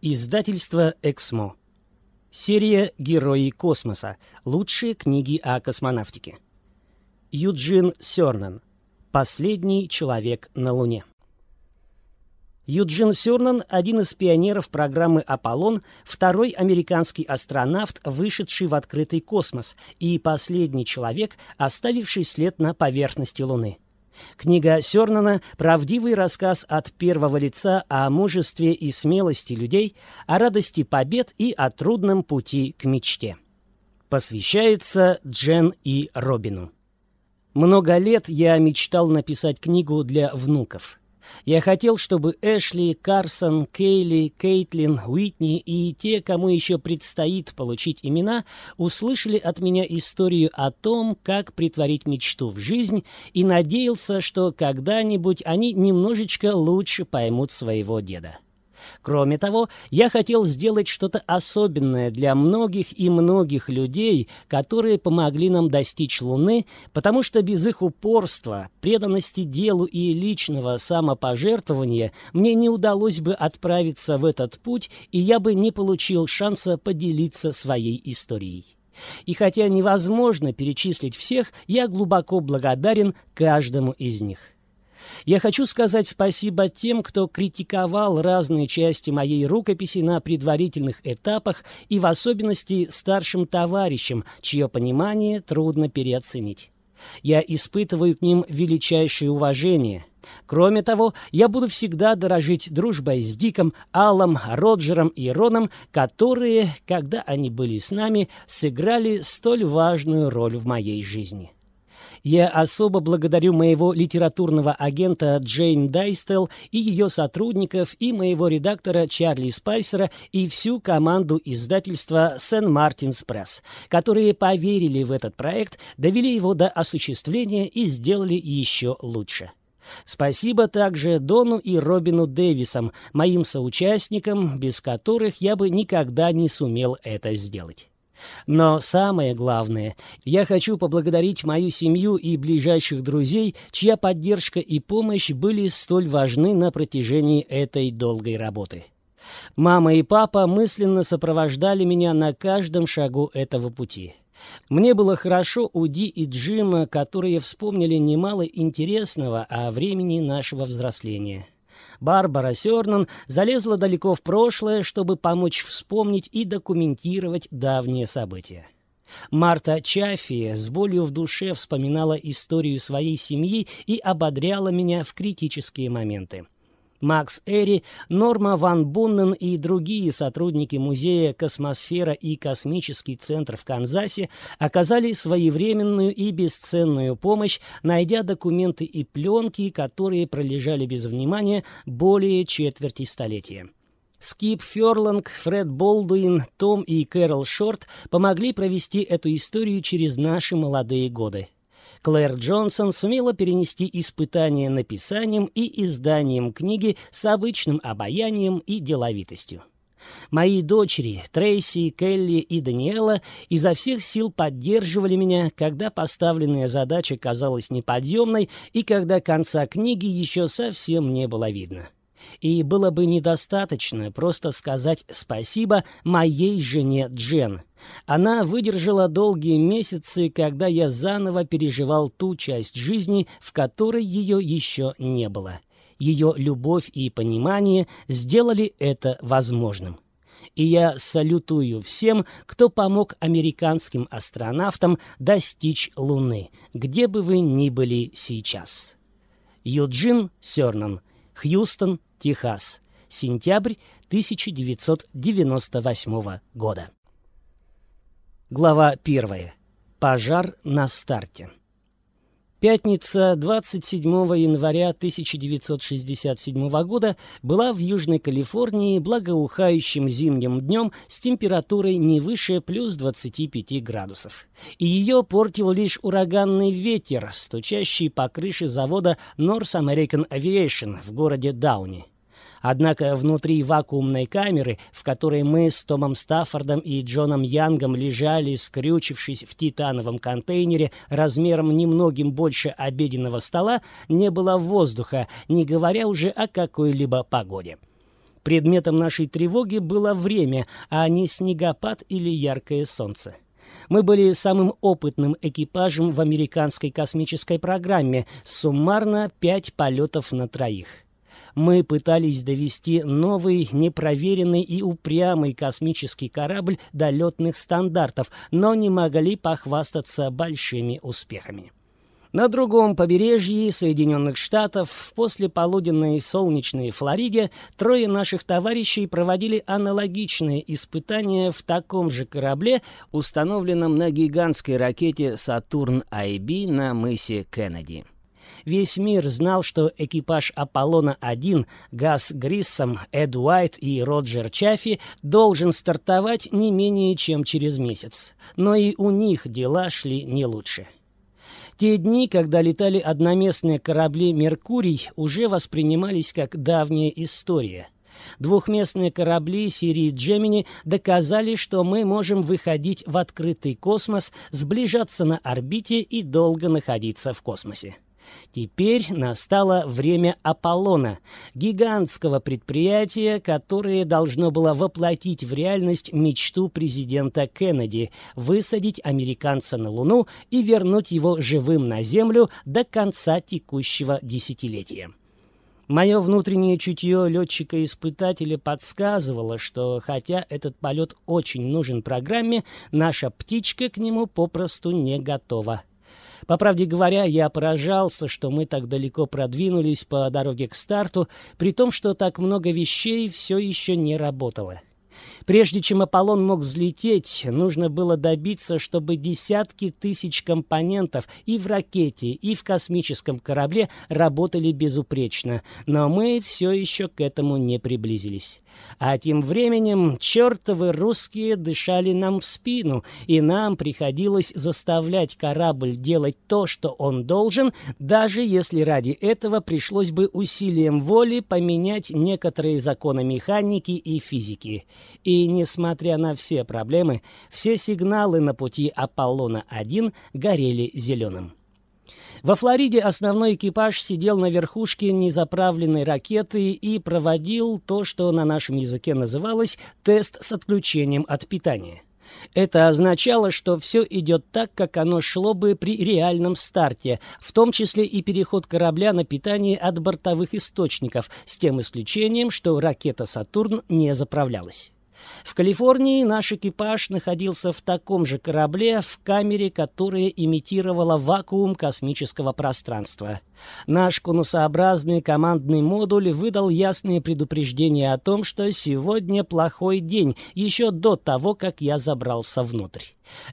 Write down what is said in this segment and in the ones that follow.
Издательство «Эксмо». Серия «Герои космоса. Лучшие книги о космонавтике». Юджин Сёрнан. Последний человек на Луне. Юджин Сёрнан – один из пионеров программы «Аполлон», второй американский астронавт, вышедший в открытый космос, и последний человек, оставивший след на поверхности Луны. Книга Сёрнана – правдивый рассказ от первого лица о мужестве и смелости людей, о радости побед и о трудном пути к мечте. Посвящается Джен и Робину. Много лет я мечтал написать книгу для внуков – я хотел, чтобы Эшли, Карсон, Кейли, Кейтлин, Уитни и те, кому еще предстоит получить имена, услышали от меня историю о том, как притворить мечту в жизнь, и надеялся, что когда-нибудь они немножечко лучше поймут своего деда. Кроме того, я хотел сделать что-то особенное для многих и многих людей, которые помогли нам достичь Луны, потому что без их упорства, преданности делу и личного самопожертвования мне не удалось бы отправиться в этот путь, и я бы не получил шанса поделиться своей историей. И хотя невозможно перечислить всех, я глубоко благодарен каждому из них. Я хочу сказать спасибо тем, кто критиковал разные части моей рукописи на предварительных этапах и в особенности старшим товарищам, чье понимание трудно переоценить. Я испытываю к ним величайшее уважение. Кроме того, я буду всегда дорожить дружбой с Диком, Аллом, Роджером и Роном, которые, когда они были с нами, сыграли столь важную роль в моей жизни. Я особо благодарю моего литературного агента Джейн Дайстел и ее сотрудников, и моего редактора Чарли Спайсера, и всю команду издательства Сен-Мартинс Пресс, которые поверили в этот проект, довели его до осуществления и сделали еще лучше. Спасибо также Дону и Робину Дэвисам, моим соучастникам, без которых я бы никогда не сумел это сделать. Но самое главное, я хочу поблагодарить мою семью и ближайших друзей, чья поддержка и помощь были столь важны на протяжении этой долгой работы. Мама и папа мысленно сопровождали меня на каждом шагу этого пути. Мне было хорошо у Ди и Джима, которые вспомнили немало интересного о времени нашего взросления. Барбара Сёрнан залезла далеко в прошлое, чтобы помочь вспомнить и документировать давние события. Марта Чаффи с болью в душе вспоминала историю своей семьи и ободряла меня в критические моменты. Макс Эри, Норма Ван Буннен и другие сотрудники музея «Космосфера» и «Космический центр» в Канзасе оказали своевременную и бесценную помощь, найдя документы и пленки, которые пролежали без внимания более четверти столетия. Скип Ферланг, Фред Болдуин, Том и Кэрол Шорт помогли провести эту историю через наши молодые годы. Клэр Джонсон сумела перенести испытания написанием и изданием книги с обычным обаянием и деловитостью. Мои дочери, Трейси, Келли и Даниэла, изо всех сил поддерживали меня, когда поставленная задача казалась неподъемной и когда конца книги еще совсем не было видно. И было бы недостаточно просто сказать спасибо моей жене Джен. Она выдержала долгие месяцы, когда я заново переживал ту часть жизни, в которой ее еще не было. Ее любовь и понимание сделали это возможным. И я салютую всем, кто помог американским астронавтам достичь Луны, где бы вы ни были сейчас. Юджин Сёрнан, Хьюстон, Техас. Сентябрь 1998 года. Глава 1. Пожар на старте. Пятница 27 января 1967 года была в Южной Калифорнии благоухающим зимним днем с температурой не выше плюс 25 градусов. И ее портил лишь ураганный ветер, стучащий по крыше завода North American Aviation в городе Дауни. Однако внутри вакуумной камеры, в которой мы с Томом Стаффордом и Джоном Янгом лежали, скрючившись в титановом контейнере размером немногим больше обеденного стола, не было воздуха, не говоря уже о какой-либо погоде. Предметом нашей тревоги было время, а не снегопад или яркое солнце. Мы были самым опытным экипажем в американской космической программе, суммарно пять полетов на троих. Мы пытались довести новый, непроверенный и упрямый космический корабль до летных стандартов, но не могли похвастаться большими успехами. На другом побережье Соединенных Штатов в послеполуденной солнечной Флориде трое наших товарищей проводили аналогичные испытания в таком же корабле, установленном на гигантской ракете «Сатурн-IB» на мысе Кеннеди. Весь мир знал, что экипаж «Аполлона-1» Газ Гриссом, Эд Уайт и Роджер Чаффи должен стартовать не менее чем через месяц. Но и у них дела шли не лучше. Те дни, когда летали одноместные корабли «Меркурий», уже воспринимались как давняя история. Двухместные корабли серии «Джемини» доказали, что мы можем выходить в открытый космос, сближаться на орбите и долго находиться в космосе. Теперь настало время Аполлона, гигантского предприятия, которое должно было воплотить в реальность мечту президента Кеннеди – высадить американца на Луну и вернуть его живым на Землю до конца текущего десятилетия. Мое внутреннее чутье летчика-испытателя подсказывало, что хотя этот полет очень нужен программе, наша птичка к нему попросту не готова. По правде говоря, я поражался, что мы так далеко продвинулись по дороге к старту, при том, что так много вещей все еще не работало. Прежде чем Аполлон мог взлететь, нужно было добиться, чтобы десятки тысяч компонентов и в ракете, и в космическом корабле работали безупречно, но мы все еще к этому не приблизились. А тем временем чертовы русские дышали нам в спину, и нам приходилось заставлять корабль делать то, что он должен, даже если ради этого пришлось бы усилием воли поменять некоторые законы механики и физики. И несмотря на все проблемы, все сигналы на пути Аполлона-1 горели зеленым. Во Флориде основной экипаж сидел на верхушке незаправленной ракеты и проводил то, что на нашем языке называлось «тест с отключением от питания». Это означало, что все идет так, как оно шло бы при реальном старте, в том числе и переход корабля на питание от бортовых источников, с тем исключением, что ракета «Сатурн» не заправлялась. В Калифорнии наш экипаж находился в таком же корабле, в камере, которая имитировала вакуум космического пространства. Наш конусообразный командный модуль выдал ясные предупреждения о том, что сегодня плохой день, еще до того, как я забрался внутрь.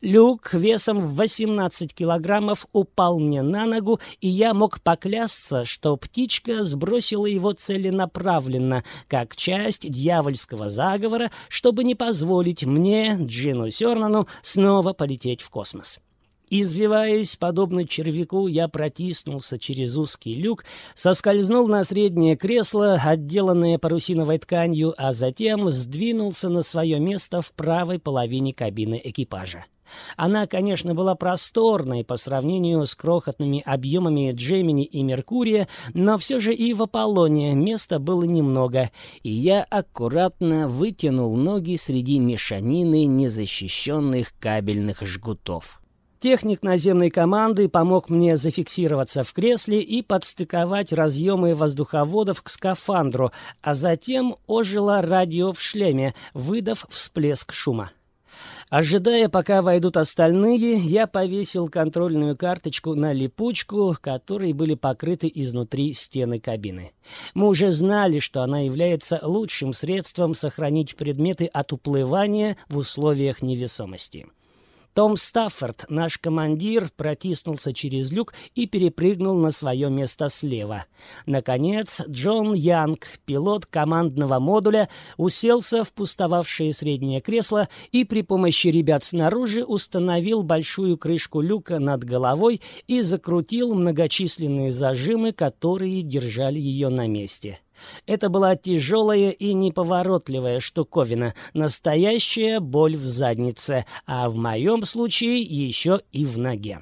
Люк весом в 18 килограммов упал мне на ногу, и я мог поклясться, что птичка сбросила его целенаправленно, как часть дьявольского заговора, чтобы не позволить мне, Джину Сёрнану, снова полететь в космос. Извиваясь, подобно червяку, я протиснулся через узкий люк, соскользнул на среднее кресло, отделанное парусиновой тканью, а затем сдвинулся на свое место в правой половине кабины экипажа. Она, конечно, была просторной по сравнению с крохотными объемами Джемини и Меркурия, но все же и в Аполлоне места было немного, и я аккуратно вытянул ноги среди мешанины незащищенных кабельных жгутов. Техник наземной команды помог мне зафиксироваться в кресле и подстыковать разъемы воздуховодов к скафандру, а затем ожило радио в шлеме, выдав всплеск шума. Ожидая, пока войдут остальные, я повесил контрольную карточку на липучку, которой были покрыты изнутри стены кабины. Мы уже знали, что она является лучшим средством сохранить предметы от уплывания в условиях невесомости. Том Стаффорд, наш командир, протиснулся через люк и перепрыгнул на свое место слева. Наконец, Джон Янг, пилот командного модуля, уселся в пустовавшее среднее кресло и при помощи ребят снаружи установил большую крышку люка над головой и закрутил многочисленные зажимы, которые держали ее на месте. Это была тяжелая и неповоротливая штуковина, настоящая боль в заднице, а в моем случае еще и в ноге.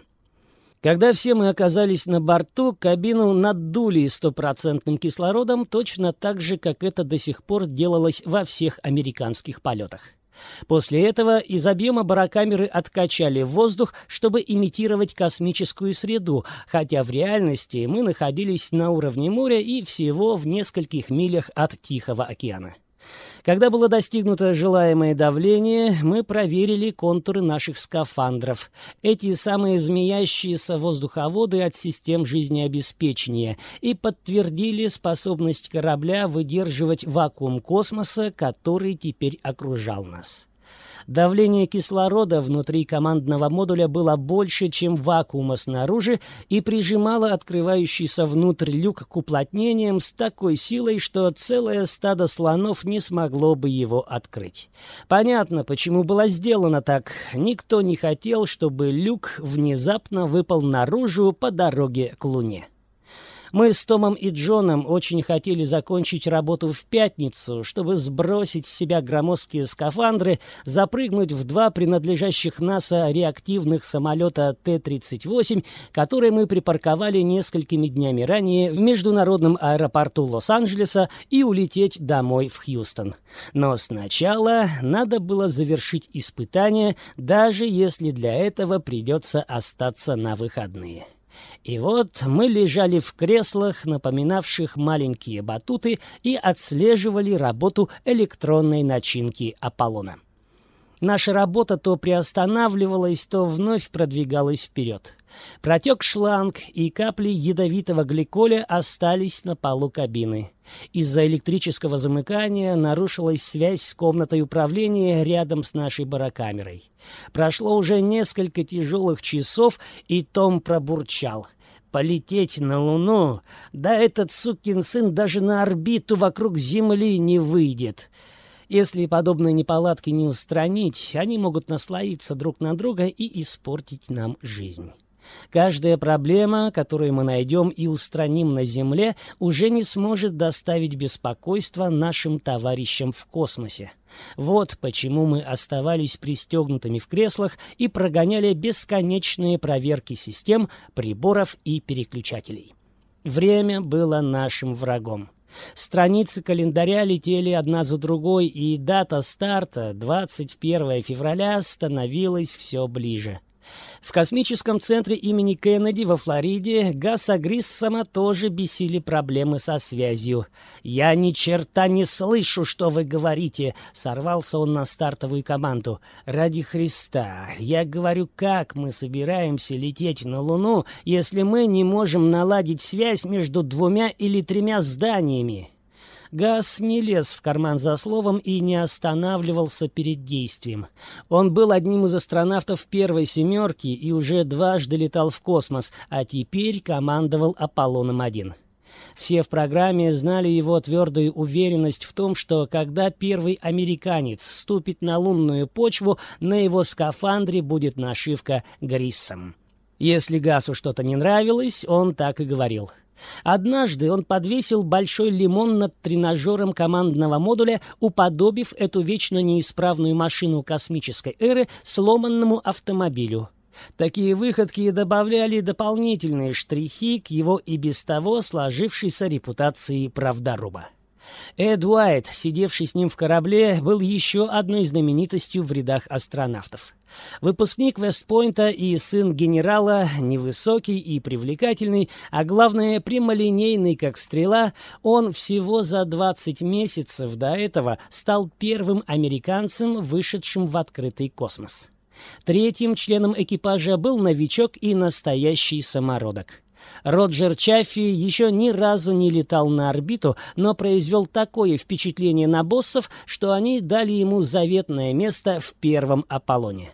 Когда все мы оказались на борту, кабину надули стопроцентным кислородом точно так же, как это до сих пор делалось во всех американских полетах. После этого из объема барокамеры откачали воздух, чтобы имитировать космическую среду, хотя в реальности мы находились на уровне моря и всего в нескольких милях от Тихого океана. Когда было достигнуто желаемое давление, мы проверили контуры наших скафандров. Эти самые змеящиеся воздуховоды от систем жизнеобеспечения и подтвердили способность корабля выдерживать вакуум космоса, который теперь окружал нас. Давление кислорода внутри командного модуля было больше, чем вакуума снаружи, и прижимало открывающийся внутрь люк к уплотнениям с такой силой, что целое стадо слонов не смогло бы его открыть. Понятно, почему было сделано так. Никто не хотел, чтобы люк внезапно выпал наружу по дороге к Луне. Мы с Томом и Джоном очень хотели закончить работу в пятницу, чтобы сбросить с себя громоздкие скафандры, запрыгнуть в два принадлежащих НАСА реактивных самолета Т-38, которые мы припарковали несколькими днями ранее в международном аэропорту Лос-Анджелеса и улететь домой в Хьюстон. Но сначала надо было завершить испытание, даже если для этого придется остаться на выходные. И вот мы лежали в креслах, напоминавших маленькие батуты, и отслеживали работу электронной начинки Аполлона. Наша работа то приостанавливалась, то вновь продвигалась вперед. Протек шланг, и капли ядовитого гликоля остались на полу кабины. Из-за электрического замыкания нарушилась связь с комнатой управления рядом с нашей барокамерой. Прошло уже несколько тяжелых часов, и Том пробурчал. «Полететь на Луну? Да этот сукин сын даже на орбиту вокруг Земли не выйдет!» Если подобные неполадки не устранить, они могут наслоиться друг на друга и испортить нам жизнь. Каждая проблема, которую мы найдем и устраним на Земле, уже не сможет доставить беспокойства нашим товарищам в космосе. Вот почему мы оставались пристегнутыми в креслах и прогоняли бесконечные проверки систем, приборов и переключателей. Время было нашим врагом. Страницы календаря летели одна за другой, и дата старта, 21 февраля, становилась все ближе. В космическом центре имени Кеннеди во Флориде Гаса Гриссома тоже бесили проблемы со связью. «Я ни черта не слышу, что вы говорите!» — сорвался он на стартовую команду. «Ради Христа! Я говорю, как мы собираемся лететь на Луну, если мы не можем наладить связь между двумя или тремя зданиями?» Газ не лез в карман за словом и не останавливался перед действием. Он был одним из астронавтов первой «семерки» и уже дважды летал в космос, а теперь командовал «Аполлоном-1». Все в программе знали его твердую уверенность в том, что когда первый американец ступит на лунную почву, на его скафандре будет нашивка «Гриссом». Если Гасу что-то не нравилось, он так и говорил – Однажды он подвесил большой лимон над тренажером командного модуля, уподобив эту вечно неисправную машину космической эры сломанному автомобилю. Такие выходки добавляли дополнительные штрихи к его и без того сложившейся репутации правдоруба. Эд Уайт, сидевший с ним в корабле, был еще одной знаменитостью в рядах астронавтов. Выпускник Вестпойнта и сын генерала, невысокий и привлекательный, а главное прямолинейный, как стрела, он всего за 20 месяцев до этого стал первым американцем, вышедшим в открытый космос. Третьим членом экипажа был новичок и настоящий самородок. Роджер Чаффи еще ни разу не летал на орбиту, но произвел такое впечатление на боссов, что они дали ему заветное место в первом Аполлоне.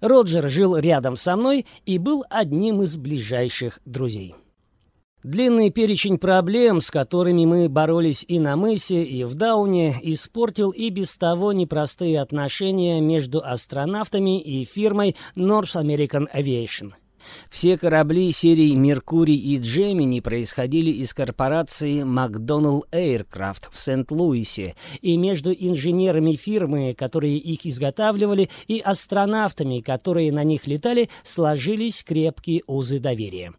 Роджер жил рядом со мной и был одним из ближайших друзей. Длинный перечень проблем, с которыми мы боролись и на мысе, и в Дауне, испортил и без того непростые отношения между астронавтами и фирмой North American Aviation – Все корабли серий «Меркурий» и «Джемини» происходили из корпорации «Макдоналл Эйркрафт» в Сент-Луисе, и между инженерами фирмы, которые их изготавливали, и астронавтами, которые на них летали, сложились крепкие узы доверия.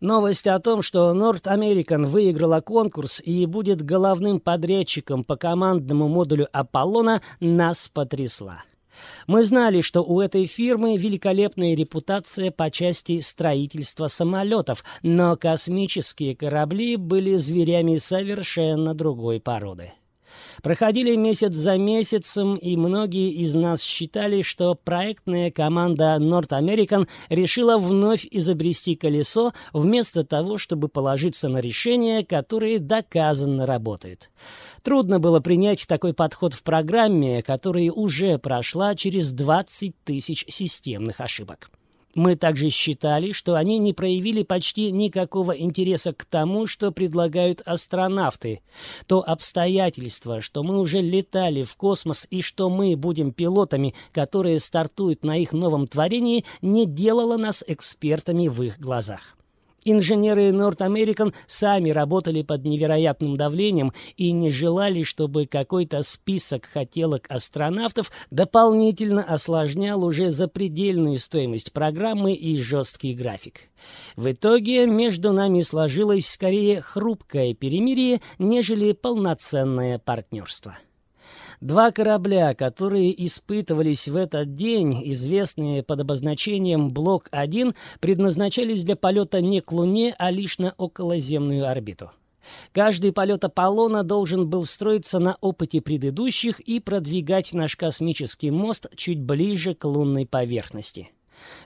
Новость о том, что North American выиграла конкурс и будет головным подрядчиком по командному модулю «Аполлона», нас потрясла. Мы знали, что у этой фирмы великолепная репутация по части строительства самолетов, но космические корабли были зверями совершенно другой породы. Проходили месяц за месяцем, и многие из нас считали, что проектная команда North American решила вновь изобрести колесо, вместо того, чтобы положиться на решения, которые доказанно работают. Трудно было принять такой подход в программе, которая уже прошла через 20 тысяч системных ошибок. Мы также считали, что они не проявили почти никакого интереса к тому, что предлагают астронавты. То обстоятельство, что мы уже летали в космос и что мы будем пилотами, которые стартуют на их новом творении, не делало нас экспертами в их глазах. Инженеры North American сами работали под невероятным давлением и не желали, чтобы какой-то список хотелок астронавтов дополнительно осложнял уже запредельную стоимость программы и жесткий график. В итоге между нами сложилось скорее хрупкое перемирие, нежели полноценное партнерство. Два корабля, которые испытывались в этот день, известные под обозначением «Блок-1», предназначались для полета не к Луне, а лишь на околоземную орбиту. Каждый полет Аполлона должен был строиться на опыте предыдущих и продвигать наш космический мост чуть ближе к лунной поверхности.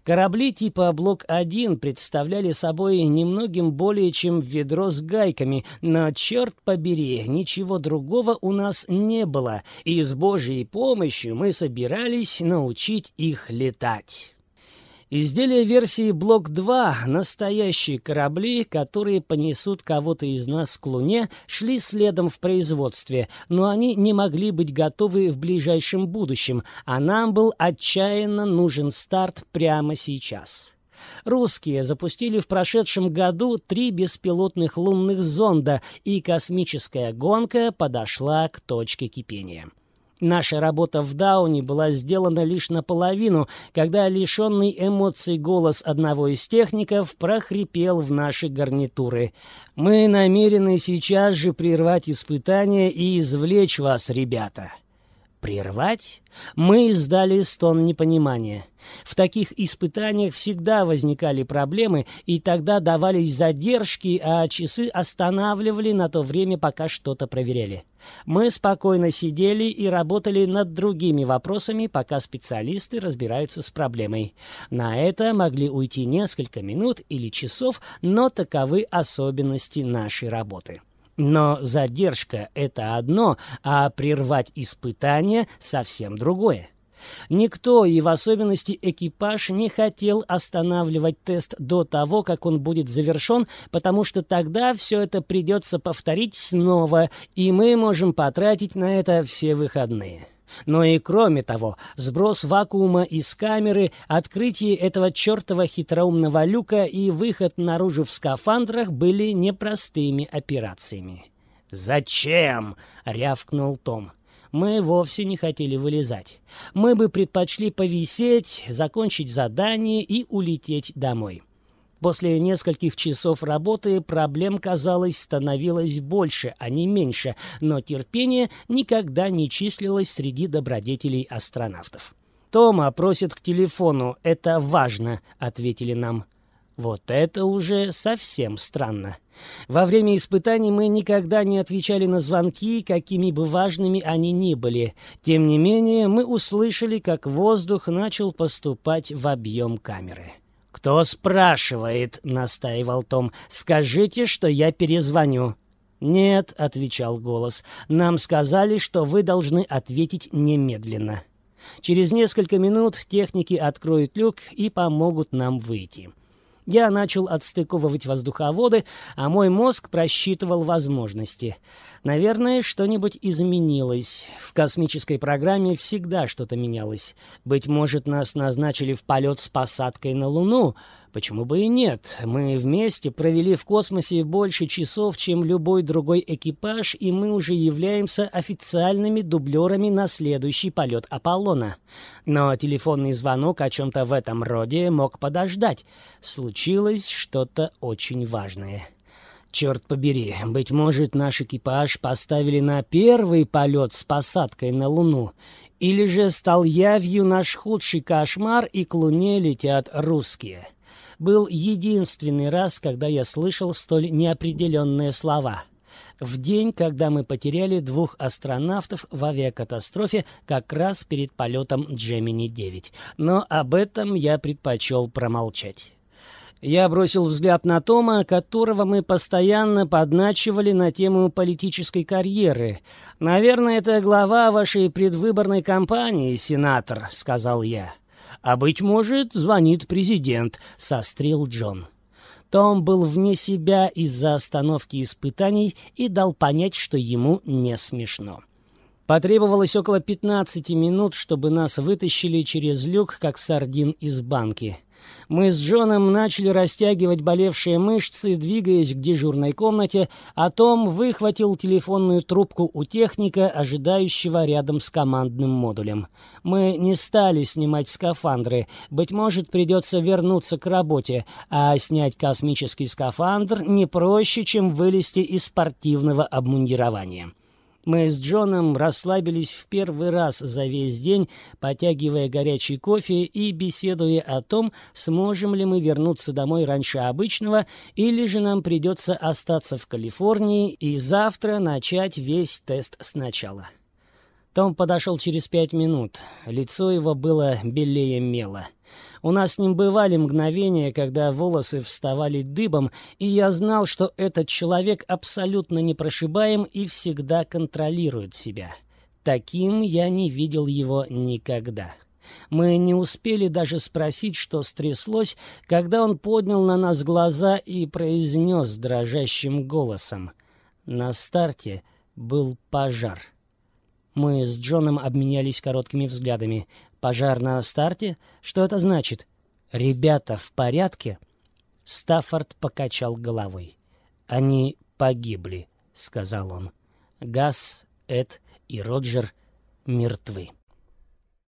Корабли типа «Блок-1» представляли собой немногим более чем ведро с гайками, но, черт побери, ничего другого у нас не было, и с Божьей помощью мы собирались научить их летать. Изделия версии Блок-2, настоящие корабли, которые понесут кого-то из нас к Луне, шли следом в производстве, но они не могли быть готовы в ближайшем будущем, а нам был отчаянно нужен старт прямо сейчас. Русские запустили в прошедшем году три беспилотных лунных зонда, и космическая гонка подошла к точке кипения. Наша работа в Дауне была сделана лишь наполовину, когда лишенный эмоций голос одного из техников прохрипел в наши гарнитуры. «Мы намерены сейчас же прервать испытания и извлечь вас, ребята». Прервать? Мы издали стон непонимания. В таких испытаниях всегда возникали проблемы, и тогда давались задержки, а часы останавливали на то время, пока что-то проверяли. Мы спокойно сидели и работали над другими вопросами, пока специалисты разбираются с проблемой. На это могли уйти несколько минут или часов, но таковы особенности нашей работы. Но задержка — это одно, а прервать испытание — совсем другое. Никто, и в особенности экипаж, не хотел останавливать тест до того, как он будет завершен, потому что тогда все это придется повторить снова, и мы можем потратить на это все выходные. Но и кроме того, сброс вакуума из камеры, открытие этого чертова хитроумного люка и выход наружу в скафандрах были непростыми операциями. «Зачем?» — рявкнул Том. Мы вовсе не хотели вылезать. Мы бы предпочли повисеть, закончить задание и улететь домой. После нескольких часов работы проблем, казалось, становилось больше, а не меньше, но терпение никогда не числилось среди добродетелей астронавтов. «Тома просит к телефону, это важно», — ответили нам. Вот это уже совсем странно. Во время испытаний мы никогда не отвечали на звонки, какими бы важными они ни были. Тем не менее, мы услышали, как воздух начал поступать в объем камеры. «Кто спрашивает?» — настаивал Том. «Скажите, что я перезвоню». «Нет», — отвечал голос, — «нам сказали, что вы должны ответить немедленно». Через несколько минут техники откроют люк и помогут нам выйти. Я начал отстыковывать воздуховоды, а мой мозг просчитывал возможности. Наверное, что-нибудь изменилось. В космической программе всегда что-то менялось. Быть может, нас назначили в полет с посадкой на Луну. Почему бы и нет? Мы вместе провели в космосе больше часов, чем любой другой экипаж, и мы уже являемся официальными дублерами на следующий полет Аполлона. Но телефонный звонок о чем-то в этом роде мог подождать. Случилось что-то очень важное. Черт побери, быть может, наш экипаж поставили на первый полет с посадкой на Луну, или же стал явью наш худший кошмар, и к Луне летят русские был единственный раз, когда я слышал столь неопределенные слова. В день, когда мы потеряли двух астронавтов в авиакатастрофе как раз перед полетом Джемини-9. Но об этом я предпочел промолчать. Я бросил взгляд на Тома, которого мы постоянно подначивали на тему политической карьеры. «Наверное, это глава вашей предвыборной кампании, сенатор», — сказал я. «А, быть может, звонит президент», — сострил Джон. Том был вне себя из-за остановки испытаний и дал понять, что ему не смешно. Потребовалось около 15 минут, чтобы нас вытащили через люк, как сардин из банки. Мы с Джоном начали растягивать болевшие мышцы, двигаясь к дежурной комнате, а Том выхватил телефонную трубку у техника, ожидающего рядом с командным модулем. Мы не стали снимать скафандры. Быть может, придется вернуться к работе, а снять космический скафандр не проще, чем вылезти из спортивного обмундирования. Мы с Джоном расслабились в первый раз за весь день, потягивая горячий кофе и беседуя о том, сможем ли мы вернуться домой раньше обычного, или же нам придется остаться в Калифорнии и завтра начать весь тест сначала. Том подошел через пять минут. Лицо его было белее мела. У нас с ним бывали мгновения, когда волосы вставали дыбом, и я знал, что этот человек абсолютно непрошибаем и всегда контролирует себя. Таким я не видел его никогда. Мы не успели даже спросить, что стряслось, когда он поднял на нас глаза и произнес дрожащим голосом. На старте был пожар. Мы с Джоном обменялись короткими взглядами. Пожар на старте? Что это значит? Ребята в порядке? Стаффорд покачал головой. Они погибли, сказал он. Газ, Эд и Роджер мертвы.